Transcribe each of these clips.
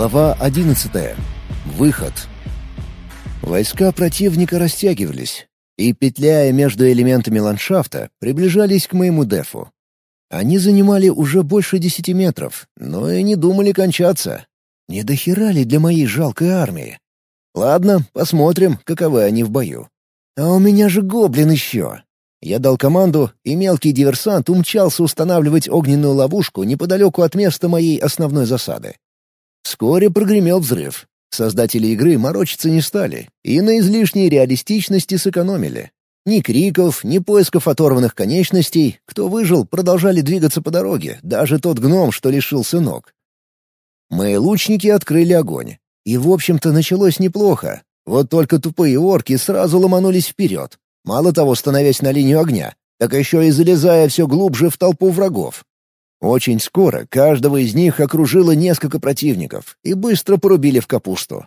Глава 11. Выход. Войска противника растягивались и, петляя между элементами ландшафта, приближались к моему дефу. Они занимали уже больше десяти метров, но и не думали кончаться. Не дохера ли для моей жалкой армии? Ладно, посмотрим, каковы они в бою. А у меня же гоблин еще. Я дал команду, и мелкий диверсант умчался устанавливать огненную ловушку неподалеку от места моей основной засады. Вскоре прогремел взрыв. Создатели игры морочиться не стали и на излишней реалистичности сэкономили. Ни криков, ни поисков оторванных конечностей. Кто выжил, продолжали двигаться по дороге, даже тот гном, что лишился ног. Мои лучники открыли огонь. И, в общем-то, началось неплохо. Вот только тупые орки сразу ломанулись вперед. Мало того, становясь на линию огня, так еще и залезая все глубже в толпу врагов. Очень скоро каждого из них окружило несколько противников и быстро порубили в капусту.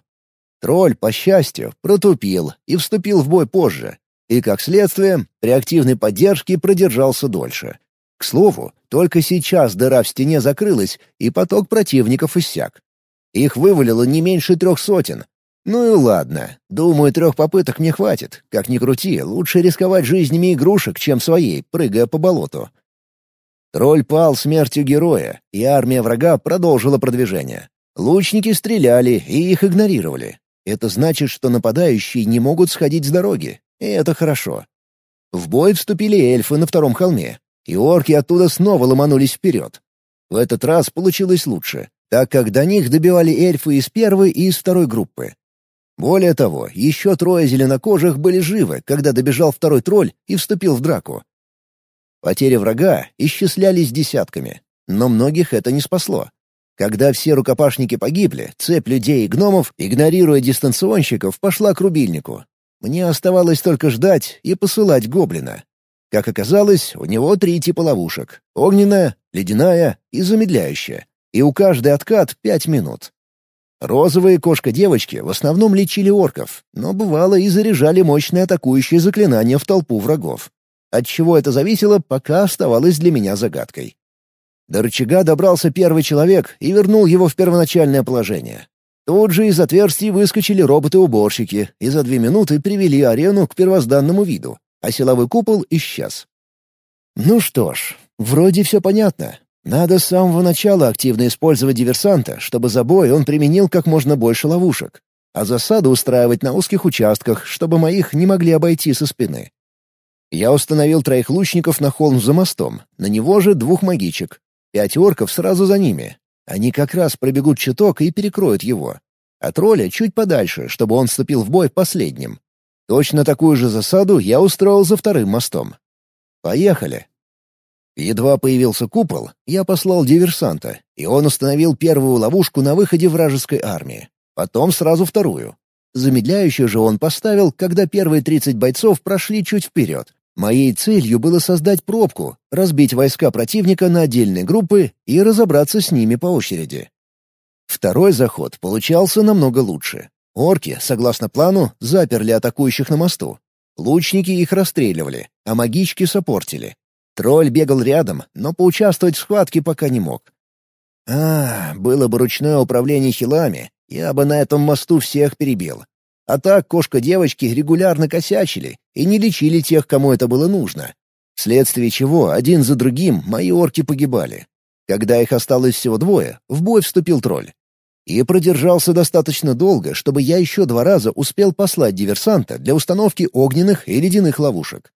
Тролль, по счастью, протупил и вступил в бой позже, и, как следствие, при активной поддержке продержался дольше. К слову, только сейчас дыра в стене закрылась, и поток противников иссяк. Их вывалило не меньше трех сотен. Ну и ладно, думаю, трех попыток не хватит. Как ни крути, лучше рисковать жизнями игрушек, чем своей, прыгая по болоту. Тролль пал смертью героя, и армия врага продолжила продвижение. Лучники стреляли и их игнорировали. Это значит, что нападающие не могут сходить с дороги, и это хорошо. В бой вступили эльфы на втором холме, и орки оттуда снова ломанулись вперед. В этот раз получилось лучше, так как до них добивали эльфы из первой и из второй группы. Более того, еще трое зеленокожих были живы, когда добежал второй тролль и вступил в драку. Потери врага исчислялись десятками, но многих это не спасло. Когда все рукопашники погибли, цепь людей и гномов, игнорируя дистанционщиков, пошла к рубильнику. Мне оставалось только ждать и посылать гоблина. Как оказалось, у него три типа ловушек — огненная, ледяная и замедляющая, и у каждой откат пять минут. Розовые кошка-девочки в основном лечили орков, но бывало и заряжали мощные атакующие заклинания в толпу врагов. От чего это зависело, пока оставалось для меня загадкой. До рычага добрался первый человек и вернул его в первоначальное положение. Тут же из отверстий выскочили роботы-уборщики и за две минуты привели арену к первозданному виду, а силовой купол исчез. Ну что ж, вроде все понятно. Надо с самого начала активно использовать диверсанта, чтобы за бой он применил как можно больше ловушек, а засаду устраивать на узких участках, чтобы моих не могли обойти со спины. Я установил троих лучников на холм за мостом, на него же двух магичек. Пять орков сразу за ними. Они как раз пробегут чуток и перекроют его. А тролля чуть подальше, чтобы он вступил в бой последним. Точно такую же засаду я устроил за вторым мостом. Поехали. Едва появился купол, я послал диверсанта, и он установил первую ловушку на выходе вражеской армии. Потом сразу вторую. Замедляющую же он поставил, когда первые 30 бойцов прошли чуть вперед, Моей целью было создать пробку, разбить войска противника на отдельные группы и разобраться с ними по очереди. Второй заход получался намного лучше. Орки, согласно плану, заперли атакующих на мосту. Лучники их расстреливали, а магички сопортили. Тролль бегал рядом, но поучаствовать в схватке пока не мог. А, было бы ручное управление хилами, я бы на этом мосту всех перебил. А так кошка-девочки регулярно косячили и не лечили тех, кому это было нужно. Вследствие чего один за другим мои орки погибали. Когда их осталось всего двое, в бой вступил тролль. И продержался достаточно долго, чтобы я еще два раза успел послать диверсанта для установки огненных и ледяных ловушек.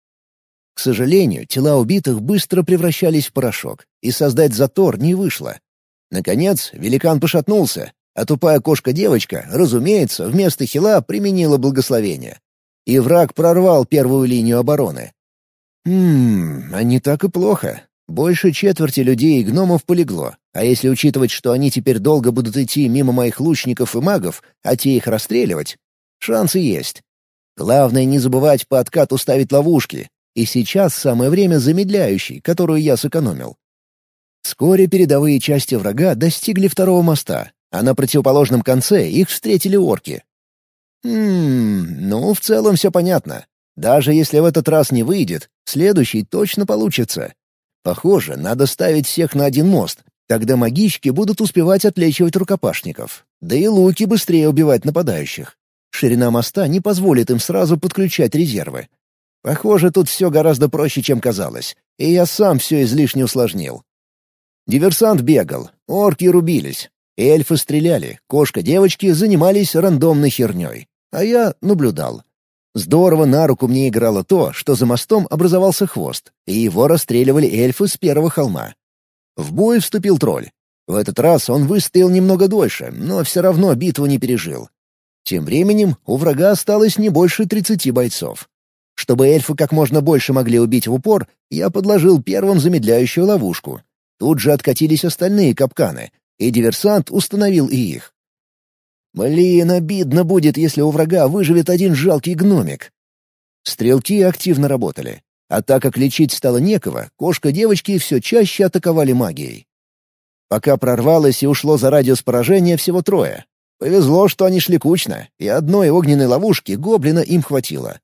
К сожалению, тела убитых быстро превращались в порошок, и создать затор не вышло. Наконец, великан пошатнулся, а тупая кошка-девочка, разумеется, вместо хила применила благословение. И враг прорвал первую линию обороны. Ммм, а не так и плохо. Больше четверти людей и гномов полегло, а если учитывать, что они теперь долго будут идти мимо моих лучников и магов, а те их расстреливать, шансы есть. Главное не забывать по откату ставить ловушки, и сейчас самое время замедляющей, которую я сэкономил. Вскоре передовые части врага достигли второго моста, а на противоположном конце их встретили орки. Хм, ну, в целом все понятно. Даже если в этот раз не выйдет, следующий точно получится. Похоже, надо ставить всех на один мост, тогда магички будут успевать отлечивать рукопашников. Да и луки быстрее убивать нападающих. Ширина моста не позволит им сразу подключать резервы. Похоже, тут все гораздо проще, чем казалось, и я сам все излишне усложнил. Диверсант бегал, орки рубились, эльфы стреляли, кошка-девочки занимались рандомной херней, а я наблюдал. Здорово на руку мне играло то, что за мостом образовался хвост, и его расстреливали эльфы с первого холма. В бой вступил тролль. В этот раз он выстоял немного дольше, но все равно битву не пережил. Тем временем у врага осталось не больше тридцати бойцов. Чтобы эльфы как можно больше могли убить в упор, я подложил первым замедляющую ловушку. Тут же откатились остальные капканы, и диверсант установил и их. Блин, обидно будет, если у врага выживет один жалкий гномик. Стрелки активно работали. А так как лечить стало некого, кошка-девочки все чаще атаковали магией. Пока прорвалось и ушло за радиус поражения всего трое. Повезло, что они шли кучно, и одной огненной ловушки гоблина им хватило.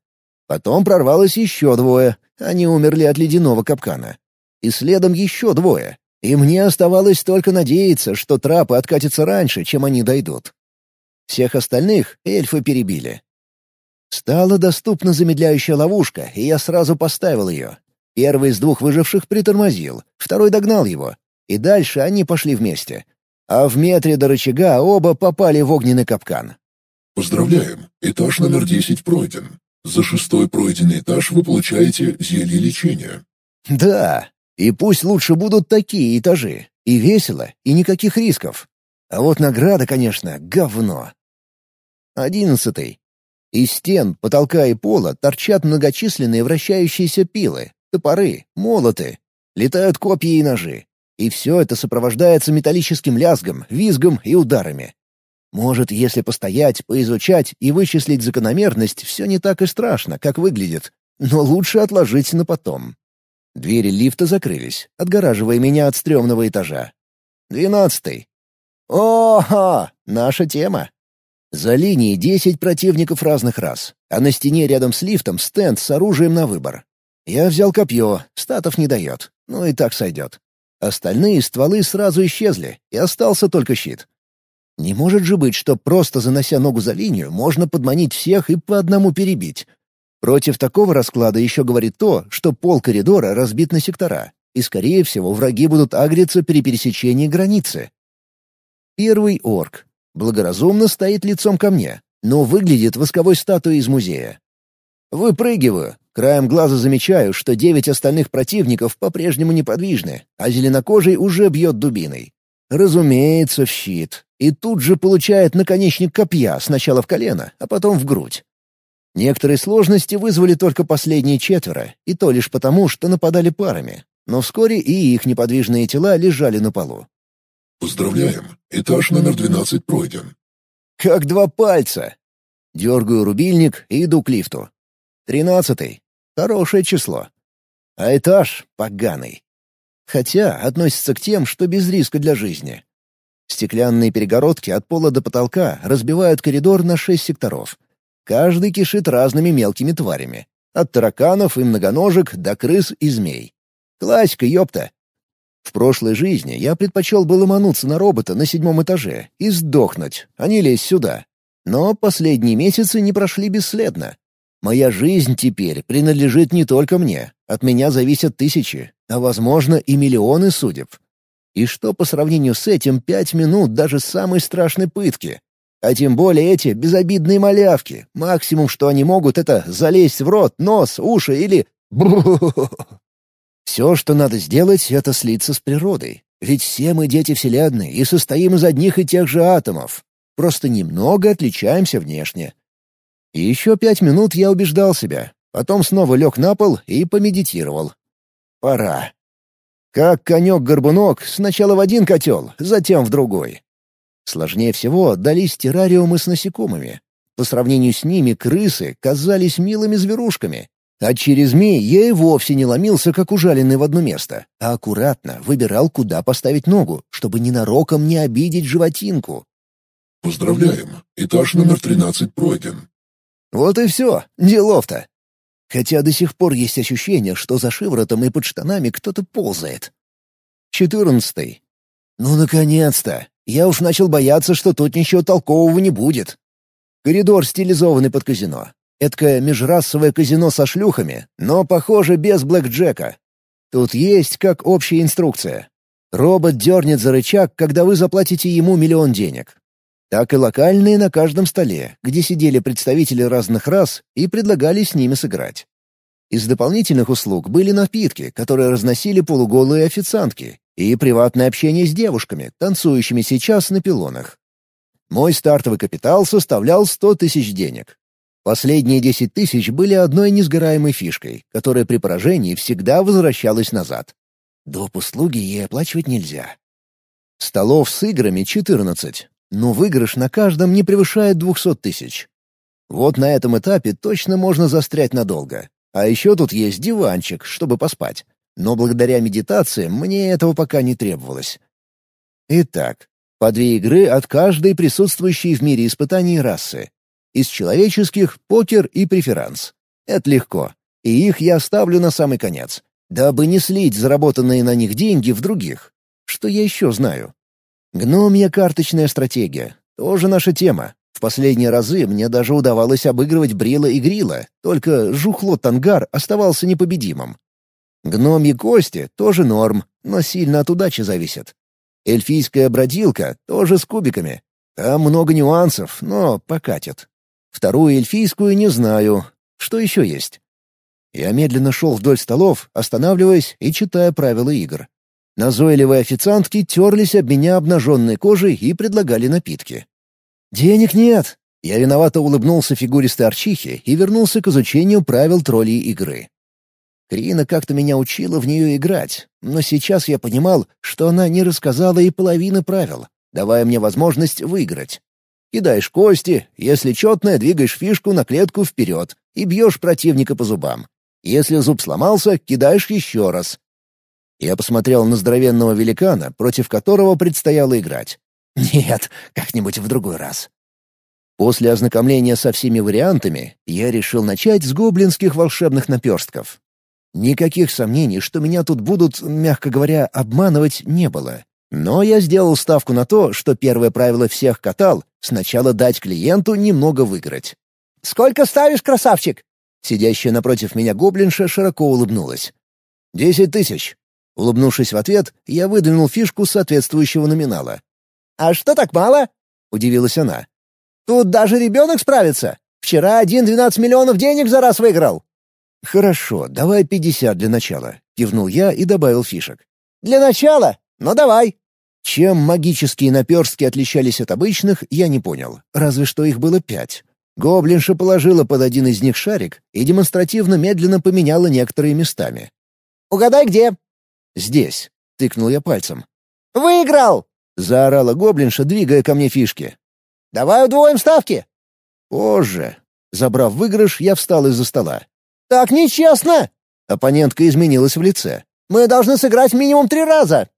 Потом прорвалось еще двое, они умерли от ледяного капкана. И следом еще двое. И мне оставалось только надеяться, что трапы откатятся раньше, чем они дойдут. Всех остальных эльфы перебили. Стала доступна замедляющая ловушка, и я сразу поставил ее. Первый из двух выживших притормозил, второй догнал его. И дальше они пошли вместе. А в метре до рычага оба попали в огненный капкан. «Поздравляем! Этаж номер 10 пройден. За шестой пройденный этаж вы получаете зелье лечения. Да, и пусть лучше будут такие этажи. И весело, и никаких рисков. А вот награда, конечно, говно. Одиннадцатый. Из стен, потолка и пола торчат многочисленные вращающиеся пилы, топоры, молоты. Летают копья и ножи. И все это сопровождается металлическим лязгом, визгом и ударами. Может, если постоять, поизучать и вычислить закономерность, все не так и страшно, как выглядит. Но лучше отложить на потом. Двери лифта закрылись, отгораживая меня от стрёмного этажа. Двенадцатый. Ого! Наша тема. За линией десять противников разных рас, а на стене рядом с лифтом стенд с оружием на выбор. Я взял копье, статов не дает, ну и так сойдет. Остальные стволы сразу исчезли, и остался только щит. Не может же быть, что просто занося ногу за линию, можно подманить всех и по одному перебить. Против такого расклада еще говорит то, что пол коридора разбит на сектора, и, скорее всего, враги будут агриться при пересечении границы. Первый орк. Благоразумно стоит лицом ко мне, но выглядит восковой статуей из музея. Выпрыгиваю. Краем глаза замечаю, что девять остальных противников по-прежнему неподвижны, а зеленокожий уже бьет дубиной. Разумеется, в щит. И тут же получает наконечник копья сначала в колено, а потом в грудь. Некоторые сложности вызвали только последние четверо, и то лишь потому, что нападали парами. Но вскоре и их неподвижные тела лежали на полу. «Поздравляем! Этаж номер 12 пройден». «Как два пальца!» Дергаю рубильник и иду к лифту. Тринадцатый. Хорошее число. А этаж поганый. Хотя относится к тем, что без риска для жизни. Стеклянные перегородки от пола до потолка разбивают коридор на шесть секторов. Каждый кишит разными мелкими тварями. От тараканов и многоножек до крыс и змей. Классика, ёпта. В прошлой жизни я предпочел бы ломануться на робота на седьмом этаже и сдохнуть, а не лезть сюда. Но последние месяцы не прошли бесследно. Моя жизнь теперь принадлежит не только мне. От меня зависят тысячи, а, возможно, и миллионы судеб. И что по сравнению с этим пять минут даже самой страшной пытки? А тем более эти безобидные малявки. Максимум, что они могут, это залезть в рот, нос, уши или... Все, что надо сделать, это слиться с природой. Ведь все мы дети Вселенной и состоим из одних и тех же атомов. Просто немного отличаемся внешне. И еще пять минут я убеждал себя. Потом снова лег на пол и помедитировал. Пора. Как конек-горбунок, сначала в один котел, затем в другой. Сложнее всего дались террариумы с насекомыми. По сравнению с ними крысы казались милыми зверушками. А через змей я и вовсе не ломился, как ужаленный в одно место, а аккуратно выбирал, куда поставить ногу, чтобы ненароком не обидеть животинку. «Поздравляем! Этаж номер 13 пройден». Вот и все, делов-то. Хотя до сих пор есть ощущение, что за шиворотом и под штанами кто-то ползает. Четырнадцатый. Ну, наконец-то! Я уж начал бояться, что тут ничего толкового не будет. Коридор стилизованный под казино. Эдакое межрасовое казино со шлюхами, но, похоже, без блэкджека. Тут есть как общая инструкция. Робот дернет за рычаг, когда вы заплатите ему миллион денег. Так и локальные на каждом столе, где сидели представители разных рас и предлагали с ними сыграть. Из дополнительных услуг были напитки, которые разносили полуголые официантки, и приватное общение с девушками, танцующими сейчас на пилонах. Мой стартовый капитал составлял 100 тысяч денег. Последние 10 тысяч были одной несгораемой фишкой, которая при поражении всегда возвращалась назад. Доп. услуги ей оплачивать нельзя. Столов с играми 14, но выигрыш на каждом не превышает 200 тысяч. Вот на этом этапе точно можно застрять надолго. А еще тут есть диванчик, чтобы поспать. Но благодаря медитации мне этого пока не требовалось. Итак, по две игры от каждой присутствующей в мире испытаний расы. Из человеческих — покер и преферанс. Это легко, и их я оставлю на самый конец, дабы не слить заработанные на них деньги в других. Что я еще знаю? Гномья карточная стратегия. Тоже наша тема. В последние разы мне даже удавалось обыгрывать Брила и Грила, только Жухло Тангар оставался непобедимым. Гномьи кости тоже норм, но сильно от удачи зависит. Эльфийская бродилка тоже с кубиками. Там много нюансов, но покатит. Вторую эльфийскую не знаю. Что еще есть? Я медленно шел вдоль столов, останавливаясь и читая правила игр. Назойливые официантки терлись об меня обнаженной кожей и предлагали напитки. «Денег нет!» Я виновато улыбнулся фигуристой арчихе и вернулся к изучению правил троллей игры. Крина как-то меня учила в нее играть, но сейчас я понимал, что она не рассказала и половины правил, давая мне возможность выиграть. Кидаешь кости, если четное, двигаешь фишку на клетку вперед и бьешь противника по зубам. Если зуб сломался, кидаешь еще раз. Я посмотрел на здоровенного великана, против которого предстояло играть. Нет, как-нибудь в другой раз. После ознакомления со всеми вариантами я решил начать с гоблинских волшебных наперстков. Никаких сомнений, что меня тут будут, мягко говоря, обманывать, не было. Но я сделал ставку на то, что первое правило всех катал — сначала дать клиенту немного выиграть. «Сколько ставишь, красавчик?» Сидящая напротив меня гоблинша широко улыбнулась. «Десять тысяч». Улыбнувшись в ответ, я выдвинул фишку соответствующего номинала. «А что так мало?» — удивилась она. «Тут даже ребенок справится. Вчера один двенадцать миллионов денег за раз выиграл». «Хорошо, давай пятьдесят для начала», — кивнул я и добавил фишек. «Для начала? Ну давай». Чем магические наперстки отличались от обычных, я не понял, разве что их было пять. Гоблинша положила под один из них шарик и демонстративно медленно поменяла некоторые местами. «Угадай, где?» «Здесь», — тыкнул я пальцем. «Выиграл!» — заорала гоблинша, двигая ко мне фишки. «Давай удвоим ставки!» «Позже». Забрав выигрыш, я встал из-за стола. «Так нечестно!» Оппонентка изменилась в лице. «Мы должны сыграть минимум три раза!»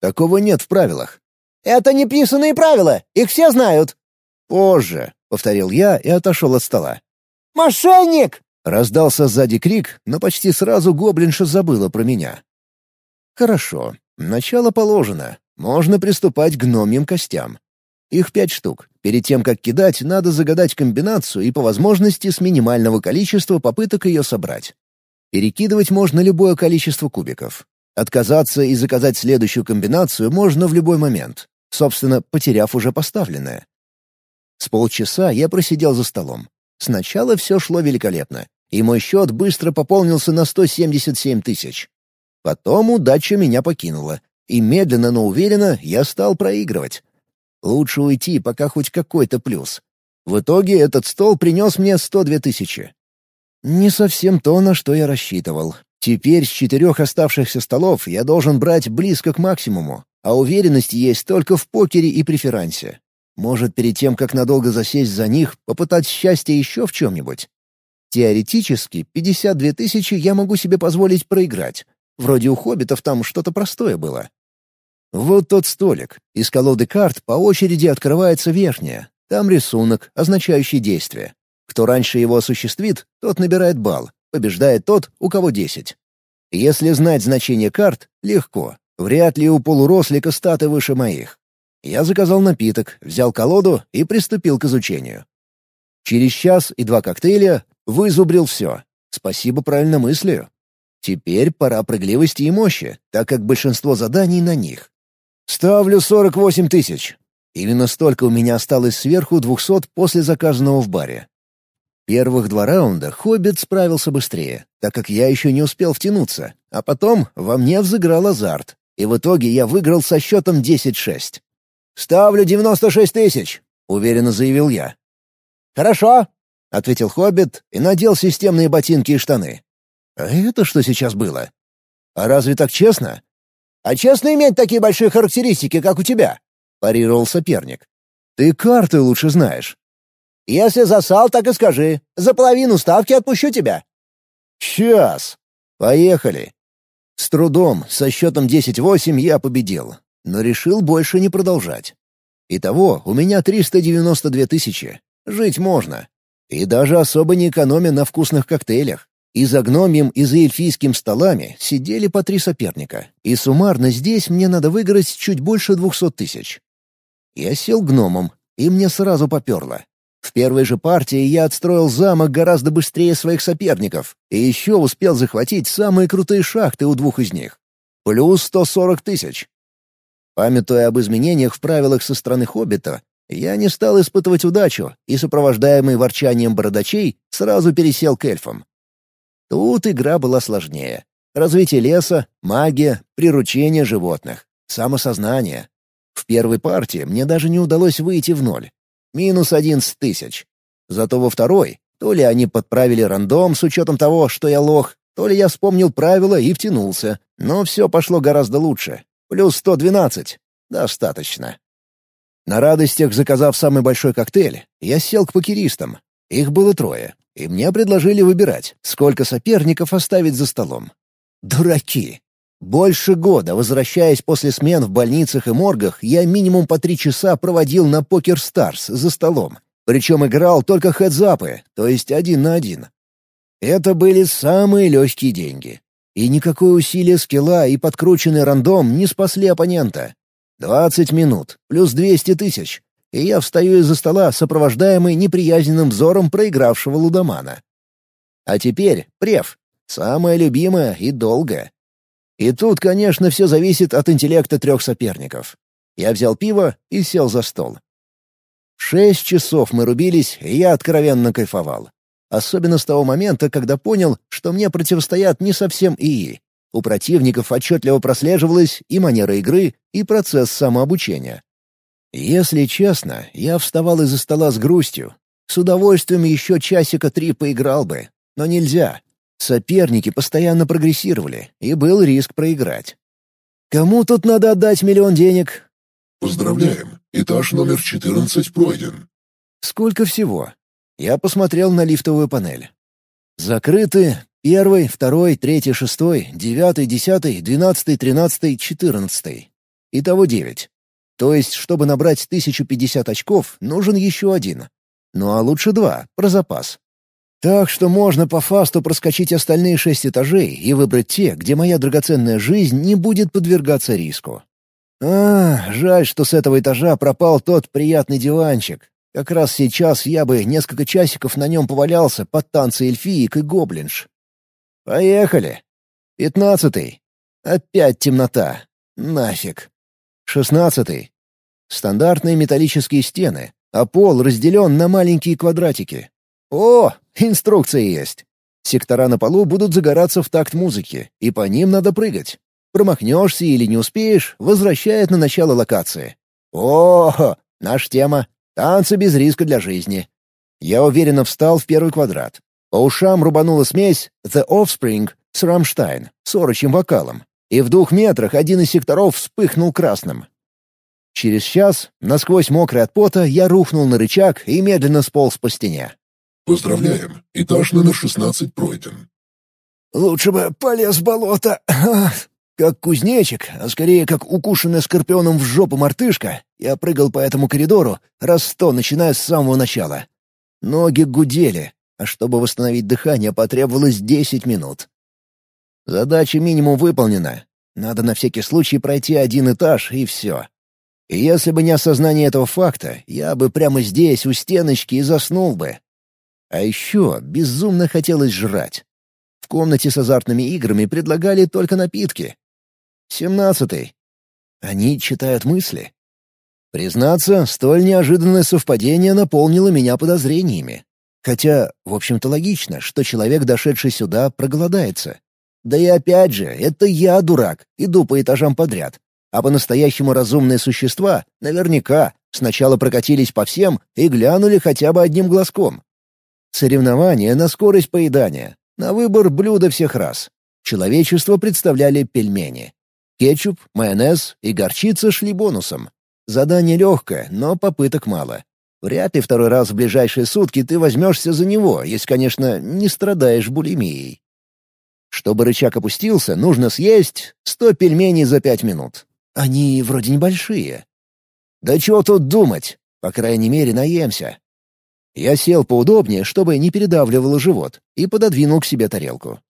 «Такого нет в правилах». «Это неписанные правила, их все знают!» «Позже», — повторил я и отошел от стола. «Мошенник!» — раздался сзади крик, но почти сразу гоблинша забыла про меня. «Хорошо, начало положено. Можно приступать к гномьим костям. Их пять штук. Перед тем, как кидать, надо загадать комбинацию и по возможности с минимального количества попыток ее собрать. Перекидывать можно любое количество кубиков. Отказаться и заказать следующую комбинацию можно в любой момент, собственно, потеряв уже поставленное. С полчаса я просидел за столом. Сначала все шло великолепно, и мой счет быстро пополнился на 177 тысяч. Потом удача меня покинула, и медленно, но уверенно я стал проигрывать. Лучше уйти, пока хоть какой-то плюс. В итоге этот стол принес мне 102 тысячи. Не совсем то, на что я рассчитывал. Теперь с четырех оставшихся столов я должен брать близко к максимуму, а уверенность есть только в покере и преферансе. Может, перед тем, как надолго засесть за них, попытать счастье еще в чем-нибудь? Теоретически, 52 тысячи я могу себе позволить проиграть. Вроде у хоббитов там что-то простое было. Вот тот столик. Из колоды карт по очереди открывается верхняя. Там рисунок, означающий действие. Кто раньше его осуществит, тот набирает балл. Побеждает тот, у кого десять. Если знать значение карт, легко. Вряд ли у полурослика статы выше моих. Я заказал напиток, взял колоду и приступил к изучению. Через час и два коктейля вызубрил все. Спасибо правильно мыслю. Теперь пора прыгливости и мощи, так как большинство заданий на них. Ставлю 48 тысяч. Именно столько у меня осталось сверху 200 после заказанного в баре. Первых два раунда «Хоббит» справился быстрее, так как я еще не успел втянуться, а потом во мне взыграл азарт, и в итоге я выиграл со счетом 10-6. «Ставлю 96 тысяч», — уверенно заявил я. «Хорошо», — ответил Хоббит и надел системные ботинки и штаны. «А это что сейчас было? А разве так честно?» «А честно иметь такие большие характеристики, как у тебя?» — парировал соперник. «Ты карты лучше знаешь». «Если засал, так и скажи. За половину ставки отпущу тебя». «Сейчас. Поехали». С трудом, со счетом 10-8 я победил, но решил больше не продолжать. Итого, у меня 392 тысячи. Жить можно. И даже особо не экономя на вкусных коктейлях. И за гномием, и за эльфийским столами сидели по три соперника. И суммарно здесь мне надо выиграть чуть больше двухсот тысяч. Я сел гномом, и мне сразу поперло. В первой же партии я отстроил замок гораздо быстрее своих соперников, и еще успел захватить самые крутые шахты у двух из них. Плюс 140 тысяч. Памятуя об изменениях в правилах со стороны «Хоббита», я не стал испытывать удачу и, сопровождаемый ворчанием бородачей, сразу пересел к эльфам. Тут игра была сложнее. Развитие леса, магия, приручение животных, самосознание. В первой партии мне даже не удалось выйти в ноль. Минус одиннадцать тысяч. Зато во второй, то ли они подправили рандом с учетом того, что я лох, то ли я вспомнил правила и втянулся. Но все пошло гораздо лучше. Плюс сто двенадцать. Достаточно. На радостях, заказав самый большой коктейль, я сел к покеристам. Их было трое, и мне предложили выбирать, сколько соперников оставить за столом. Дураки! Больше года, возвращаясь после смен в больницах и моргах, я минимум по три часа проводил на Покер Старс за столом. Причем играл только хедзапы, то есть один на один. Это были самые легкие деньги. И никакое усилие скилла и подкрученный рандом не спасли оппонента. Двадцать минут, плюс двести тысяч, и я встаю из-за стола, сопровождаемый неприязненным взором проигравшего лудомана. А теперь прев. Самое любимое и долгое. И тут, конечно, все зависит от интеллекта трех соперников. Я взял пиво и сел за стол. Шесть часов мы рубились, и я откровенно кайфовал. Особенно с того момента, когда понял, что мне противостоят не совсем ИИ. У противников отчетливо прослеживалась и манера игры, и процесс самообучения. Если честно, я вставал из-за стола с грустью. С удовольствием еще часика три поиграл бы, но нельзя. Соперники постоянно прогрессировали, и был риск проиграть. Кому тут надо отдать миллион денег? Поздравляем, этаж номер 14 пройден. Сколько всего? Я посмотрел на лифтовую панель. Закрыты Первый, второй, третий, шестой, девятый, десятый, двенадцатый, тринадцатый, четырнадцатый. Итого девять. То есть, чтобы набрать тысячу пятьдесят очков, нужен еще один. Ну а лучше два, про запас. Так что можно по фасту проскочить остальные шесть этажей и выбрать те, где моя драгоценная жизнь не будет подвергаться риску. А, жаль, что с этого этажа пропал тот приятный диванчик. Как раз сейчас я бы несколько часиков на нем повалялся под танцы эльфиек и гоблинш. Поехали. Пятнадцатый. Опять темнота. Нафиг. Шестнадцатый. Стандартные металлические стены, а пол разделен на маленькие квадратики. О, инструкция есть. Сектора на полу будут загораться в такт музыки, и по ним надо прыгать. Промахнешься или не успеешь, возвращает на начало локации. О, наша тема. Танцы без риска для жизни. Я уверенно встал в первый квадрат. По ушам рубанула смесь «The Offspring» с «Рамштайн» с орочим вокалом, и в двух метрах один из секторов вспыхнул красным. Через час, насквозь мокрый от пота, я рухнул на рычаг и медленно сполз по стене. Поздравляем, этаж номер 16 пройден. Лучше бы полез в болото. Как кузнечик, а скорее как укушенная скорпионом в жопу мартышка, я прыгал по этому коридору, раз сто, начиная с самого начала. Ноги гудели, а чтобы восстановить дыхание, потребовалось 10 минут. Задача минимум выполнена. Надо на всякий случай пройти один этаж, и все. И если бы не осознание этого факта, я бы прямо здесь, у стеночки, и заснул бы. А еще безумно хотелось жрать. В комнате с азартными играми предлагали только напитки. Семнадцатый. Они читают мысли. Признаться, столь неожиданное совпадение наполнило меня подозрениями. Хотя, в общем-то, логично, что человек, дошедший сюда, проголодается. Да и опять же, это я, дурак, иду по этажам подряд. А по-настоящему разумные существа, наверняка, сначала прокатились по всем и глянули хотя бы одним глазком. Соревнования на скорость поедания, на выбор блюда всех раз. Человечество представляли пельмени. Кетчуп, майонез и горчица шли бонусом. Задание легкое, но попыток мало. Вряд ли второй раз в ближайшие сутки ты возьмешься за него, если, конечно, не страдаешь булимией. Чтобы рычаг опустился, нужно съесть сто пельменей за пять минут. Они вроде небольшие. Да чего тут думать? По крайней мере, наемся. Я сел поудобнее, чтобы не передавливало живот, и пододвинул к себе тарелку.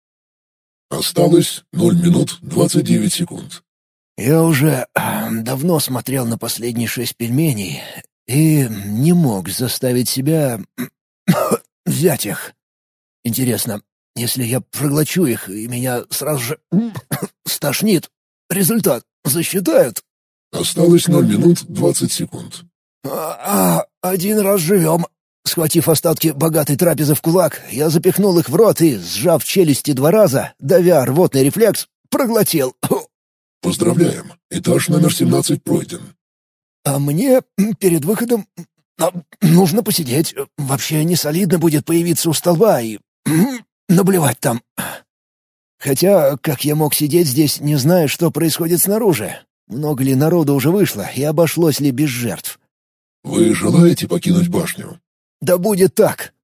Осталось ноль минут двадцать девять секунд. Я уже давно смотрел на последние шесть пельменей и не мог заставить себя взять их. Интересно, если я проглочу их, и меня сразу же стошнит, результат засчитают? Осталось ноль минут двадцать секунд. А, а один раз живем. Схватив остатки богатой трапезы в кулак, я запихнул их в рот и, сжав челюсти два раза, давя рвотный рефлекс, проглотил. Поздравляем, этаж номер семнадцать пройден. А мне перед выходом нужно посидеть. Вообще не солидно будет появиться у столба и наблевать там. Хотя, как я мог сидеть здесь, не зная, что происходит снаружи? Много ли народу уже вышло и обошлось ли без жертв? «Вы желаете покинуть башню?» «Да будет так!»